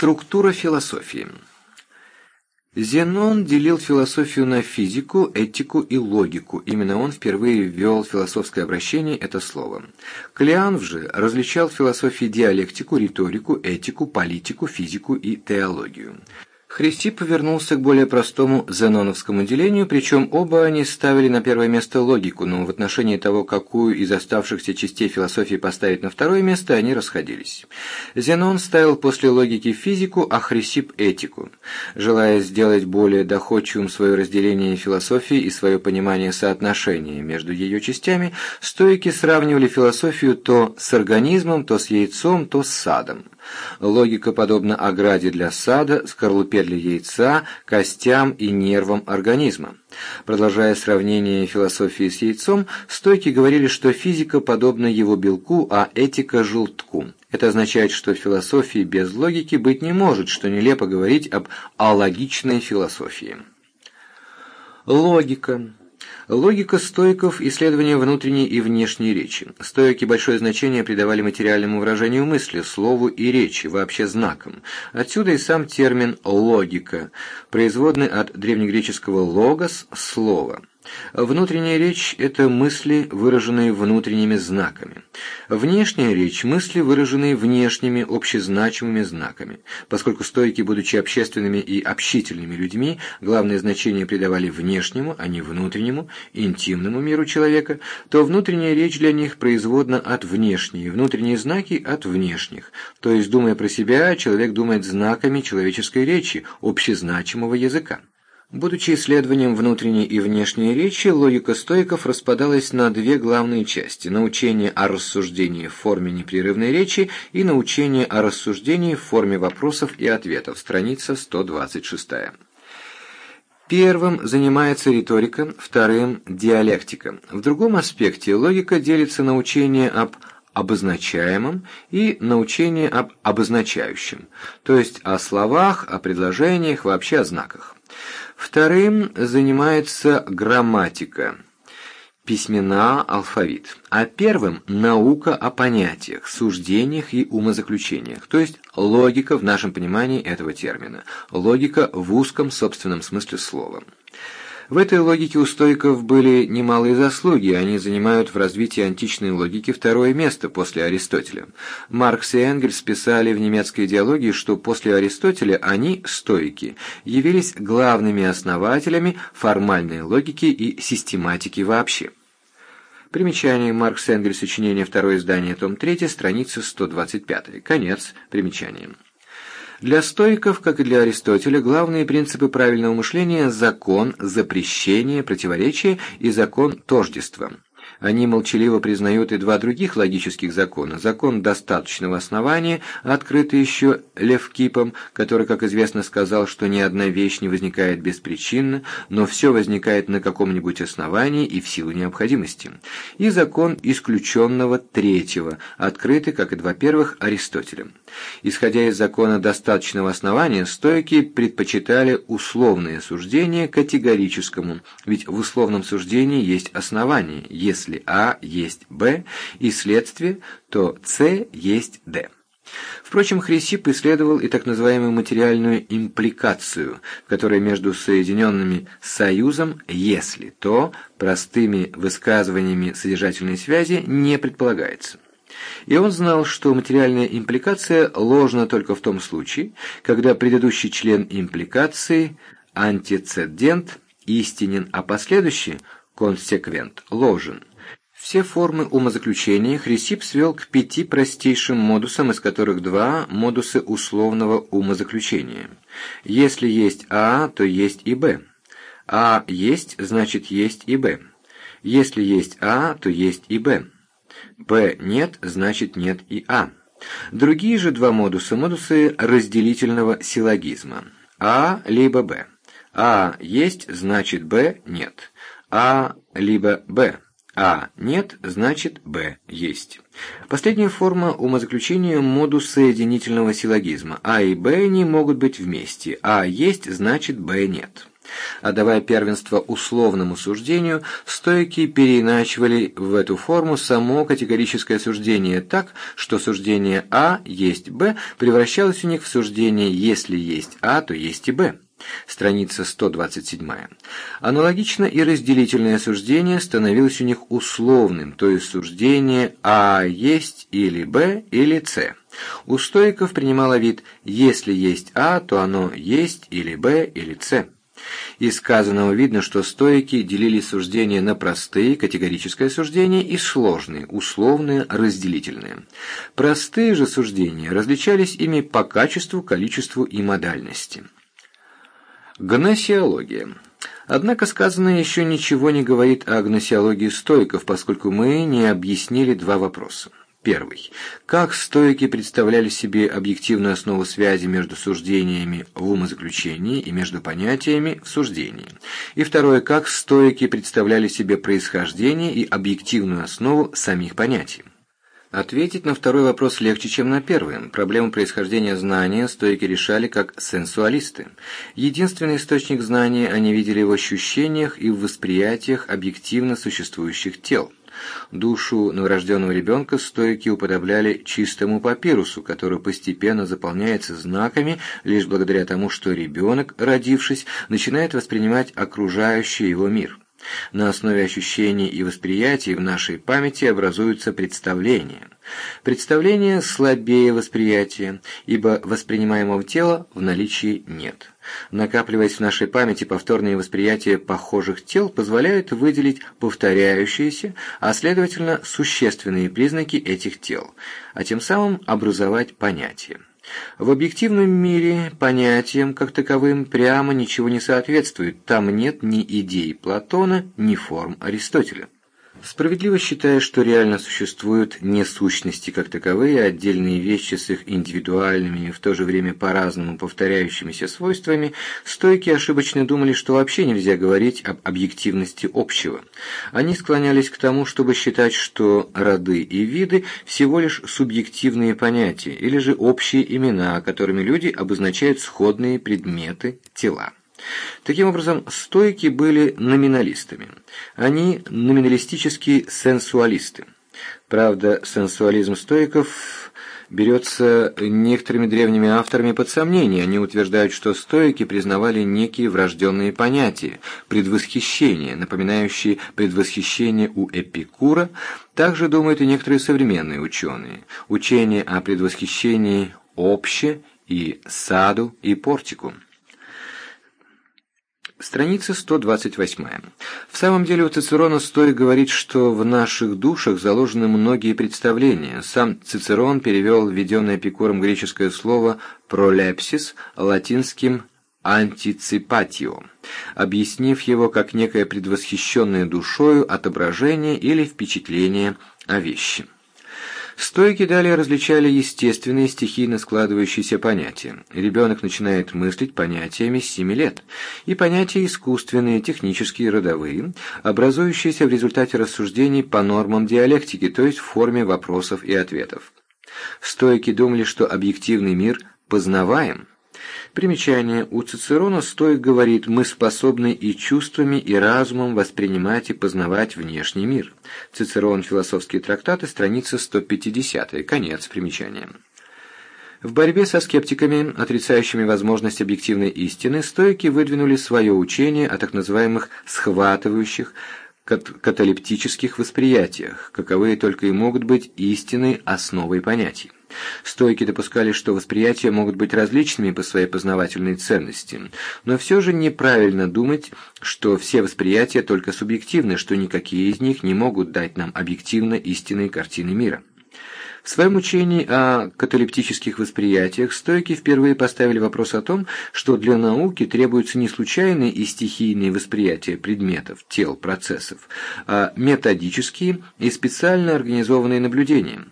Структура философии. Зенон делил философию на физику, этику и логику. Именно он впервые ввел в философское обращение это слово. Клеанв же различал в философии диалектику, риторику, этику, политику, физику и теологию. Христип повернулся к более простому зеноновскому делению, причем оба они ставили на первое место логику, но в отношении того, какую из оставшихся частей философии поставить на второе место, они расходились. Зенон ставил после логики физику, а Хрисип – этику. Желая сделать более доходчивым свое разделение философии и свое понимание соотношения между ее частями, стоики сравнивали философию то с организмом, то с яйцом, то с садом. Логика подобна ограде для сада, скорлупе для яйца, костям и нервам организма. Продолжая сравнение философии с яйцом, стойки говорили, что физика подобна его белку, а этика – желтку. Это означает, что философии без логики быть не может, что нелепо говорить об алогичной философии. Логика. Логика стоиков – исследование внутренней и внешней речи. Стоики большое значение придавали материальному выражению мысли, слову и речи, вообще знакам. Отсюда и сам термин «логика», производный от древнегреческого «логос» – «слово». Внутренняя речь – это мысли, выраженные внутренними знаками. Внешняя речь – мысли, выраженные внешними, общезначимыми знаками. Поскольку стойки, будучи общественными и общительными людьми, главное значение придавали внешнему, а не внутреннему, интимному миру человека, то внутренняя речь для них производна от внешней, внутренние знаки – от внешних. То есть, думая про себя, человек думает знаками человеческой речи, общезначимого языка. Будучи исследованием внутренней и внешней речи, логика стоиков распадалась на две главные части – научение о рассуждении в форме непрерывной речи и научение о рассуждении в форме вопросов и ответов, страница 126. Первым занимается риторика, вторым – диалектика. В другом аспекте логика делится на учение об обозначаемом и научение об обозначающем, то есть о словах, о предложениях, вообще о знаках. Вторым занимается грамматика, письмена, алфавит, а первым – наука о понятиях, суждениях и умозаключениях, то есть логика в нашем понимании этого термина, логика в узком собственном смысле слова. В этой логике у стоиков были немалые заслуги, они занимают в развитии античной логики второе место после Аристотеля. Маркс и Энгельс писали в немецкой идеологии, что после Аристотеля они, стоики, явились главными основателями формальной логики и систематики вообще. Примечание Маркс Энгельс, сочинение, второе издание, том 3, страница 125. Конец примечания. Для стоиков, как и для Аристотеля, главные принципы правильного мышления – закон, запрещение, противоречие и закон тождества. Они молчаливо признают и два других логических закона. Закон достаточного основания, открытый еще Левкипом, который, как известно, сказал, что ни одна вещь не возникает беспричинно, но все возникает на каком-нибудь основании и в силу необходимости. И закон исключенного третьего, открытый, как и два первых, Аристотелем. Исходя из закона достаточного основания, стойки предпочитали условное суждение категорическому, ведь в условном суждении есть основание, если если А есть Б и следствие, то С есть Д. Впрочем, Хрисип исследовал и так называемую материальную импликацию, которая между соединенными союзом «если», то простыми высказываниями содержательной связи не предполагается. И он знал, что материальная импликация ложна только в том случае, когда предыдущий член импликации, антицедент, истинен, а последующий, консеквент, ложен. Все формы умозаключения Хрисип свел к пяти простейшим модусам, из которых два – модусы условного умозаключения. Если есть А, то есть и Б. А есть, значит есть и Б. Если есть А, то есть и Б. Б нет, значит нет и А. Другие же два модуса – модусы разделительного силлогизма. А либо Б. А есть, значит Б нет. А либо Б. А нет, значит Б есть. Последняя форма умозаключения – модус соединительного силлогизма. А и Б не могут быть вместе. А есть, значит Б нет. Отдавая первенство условному суждению, стойки переиначивали в эту форму само категорическое суждение так, что суждение А есть Б превращалось у них в суждение «если есть А, то есть и Б». Страница 127. Аналогично и разделительное суждение становилось у них условным, то есть суждение А есть или Б или С. У стоиков принимало вид «если есть А, то оно есть или Б или С». Из сказанного видно, что стоики делили суждения на простые, категорическое суждение, и сложные, условные, разделительные. Простые же суждения различались ими по качеству, количеству и модальности. Гносеология. Однако сказанное еще ничего не говорит о гносеологии стоиков, поскольку мы не объяснили два вопроса. Первый. Как стойки представляли себе объективную основу связи между суждениями в умозаключении и между понятиями в суждении? И второе. Как стойки представляли себе происхождение и объективную основу самих понятий? Ответить на второй вопрос легче, чем на первый. Проблему происхождения знания стойки решали как сенсуалисты. Единственный источник знания они видели в ощущениях и в восприятиях объективно существующих тел. Душу новорожденного ребенка стойки уподобляли чистому папирусу, который постепенно заполняется знаками лишь благодаря тому, что ребенок, родившись, начинает воспринимать окружающий его мир. На основе ощущений и восприятий в нашей памяти образуются представления. Представление слабее восприятия, ибо воспринимаемого тела в наличии нет. Накапливаясь в нашей памяти повторные восприятия похожих тел позволяют выделить повторяющиеся, а следовательно существенные признаки этих тел, а тем самым образовать понятие. В объективном мире понятиям, как таковым, прямо ничего не соответствует, там нет ни идей Платона, ни форм Аристотеля. Справедливо считая, что реально существуют не сущности как таковые, а отдельные вещи с их индивидуальными и в то же время по-разному повторяющимися свойствами, стойки ошибочно думали, что вообще нельзя говорить об объективности общего. Они склонялись к тому, чтобы считать, что роды и виды всего лишь субъективные понятия или же общие имена, которыми люди обозначают сходные предметы, тела. Таким образом, стойки были номиналистами. Они номиналистические сенсуалисты. Правда, сенсуализм стоиков берется некоторыми древними авторами под сомнение. Они утверждают, что стоики признавали некие врожденные понятия, предвосхищение, напоминающие предвосхищение у Эпикура. Также думают и некоторые современные ученые. Учение о предвосхищении обще и саду и портику. Страница 128. В самом деле у Цицерона стоит говорить, что в наших душах заложены многие представления. Сам Цицерон перевел введенное Эпикуром греческое слово «пролепсис» латинским «антиципатио», объяснив его как некое предвосхищенное душою отображение или впечатление о вещи. Стойки далее различали естественные стихийно складывающиеся понятия. Ребенок начинает мыслить понятиями с 7 лет, и понятия искусственные, технические, родовые, образующиеся в результате рассуждений по нормам диалектики, то есть в форме вопросов и ответов. Стойки думали, что объективный мир познаваем, Примечание. У Цицерона стоит говорит «мы способны и чувствами, и разумом воспринимать и познавать внешний мир». Цицерон. Философские трактаты. Страница 150. Конец примечания. В борьбе со скептиками, отрицающими возможность объективной истины, стойки выдвинули свое учение о так называемых «схватывающих», каталептических восприятиях, каковые только и могут быть истинной основой понятий. Стойки допускали, что восприятия могут быть различными по своей познавательной ценности, но все же неправильно думать, что все восприятия только субъективны, что никакие из них не могут дать нам объективно истинной картины мира. В своем учении о каталептических восприятиях стойки впервые поставили вопрос о том, что для науки требуются не случайные и стихийные восприятия предметов, тел, процессов, а методические и специально организованные наблюдения.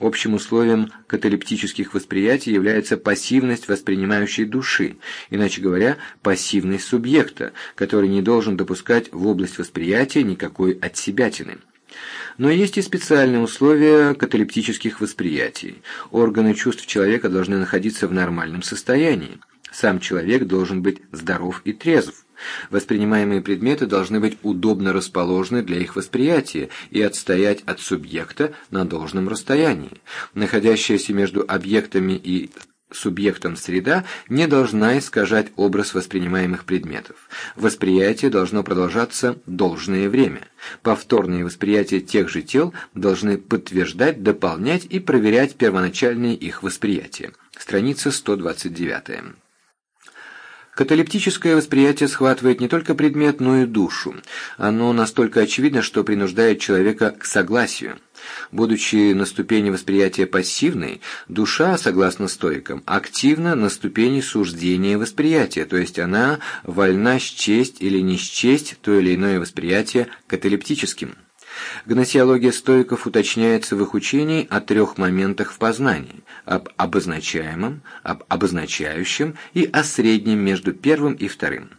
Общим условием каталептических восприятий является пассивность воспринимающей души, иначе говоря, пассивность субъекта, который не должен допускать в область восприятия никакой отсебятины. Но есть и специальные условия каталептических восприятий. Органы чувств человека должны находиться в нормальном состоянии. Сам человек должен быть здоров и трезв. Воспринимаемые предметы должны быть удобно расположены для их восприятия и отстоять от субъекта на должном расстоянии. Находящаяся между объектами и субъектом среда не должна искажать образ воспринимаемых предметов. Восприятие должно продолжаться должное время. Повторные восприятия тех же тел должны подтверждать, дополнять и проверять первоначальные их восприятия. Страница 129. Каталептическое восприятие схватывает не только предмет, но и душу. Оно настолько очевидно, что принуждает человека к согласию. Будучи на ступени восприятия пассивной, душа, согласно стоикам, активна на ступени суждения восприятия, то есть она вольна счесть или не счесть то или иное восприятие каталептическим. Гносеология стоиков уточняется в их учении о трех моментах в познании – об обозначаемом, об обозначающем и о среднем между первым и вторым.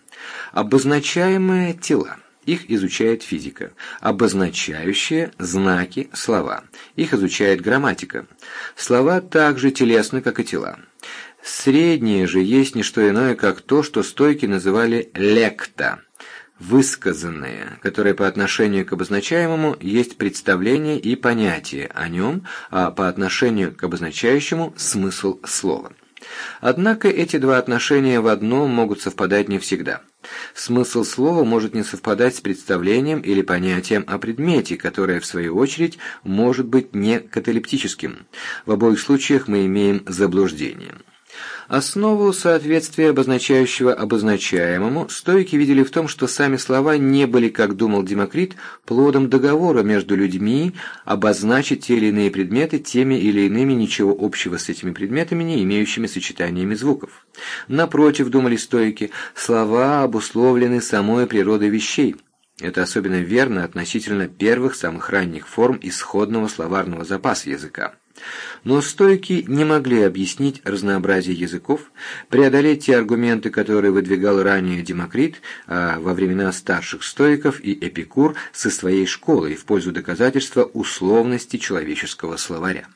Обозначаемые – тела. Их изучает физика. Обозначающие – знаки, слова. Их изучает грамматика. Слова также телесны, как и тела. Среднее же есть не что иное, как то, что стойки называли «лекта», высказанное, которое по отношению к обозначаемому есть представление и понятие о нем, а по отношению к обозначающему – смысл слова. Однако эти два отношения в одном могут совпадать не всегда. Смысл слова может не совпадать с представлением или понятием о предмете, которое, в свою очередь, может быть не каталептическим. В обоих случаях мы имеем заблуждение. Основу соответствия обозначающего обозначаемому стойки видели в том, что сами слова не были, как думал Демокрит, плодом договора между людьми обозначить те или иные предметы теми или иными ничего общего с этими предметами, не имеющими сочетаниями звуков. Напротив, думали стойки, слова обусловлены самой природой вещей. Это особенно верно относительно первых самых ранних форм исходного словарного запаса языка. Но стойки не могли объяснить разнообразие языков, преодолеть те аргументы, которые выдвигал ранее Демокрит, а во времена старших стоиков и Эпикур со своей школой в пользу доказательства условности человеческого словаря.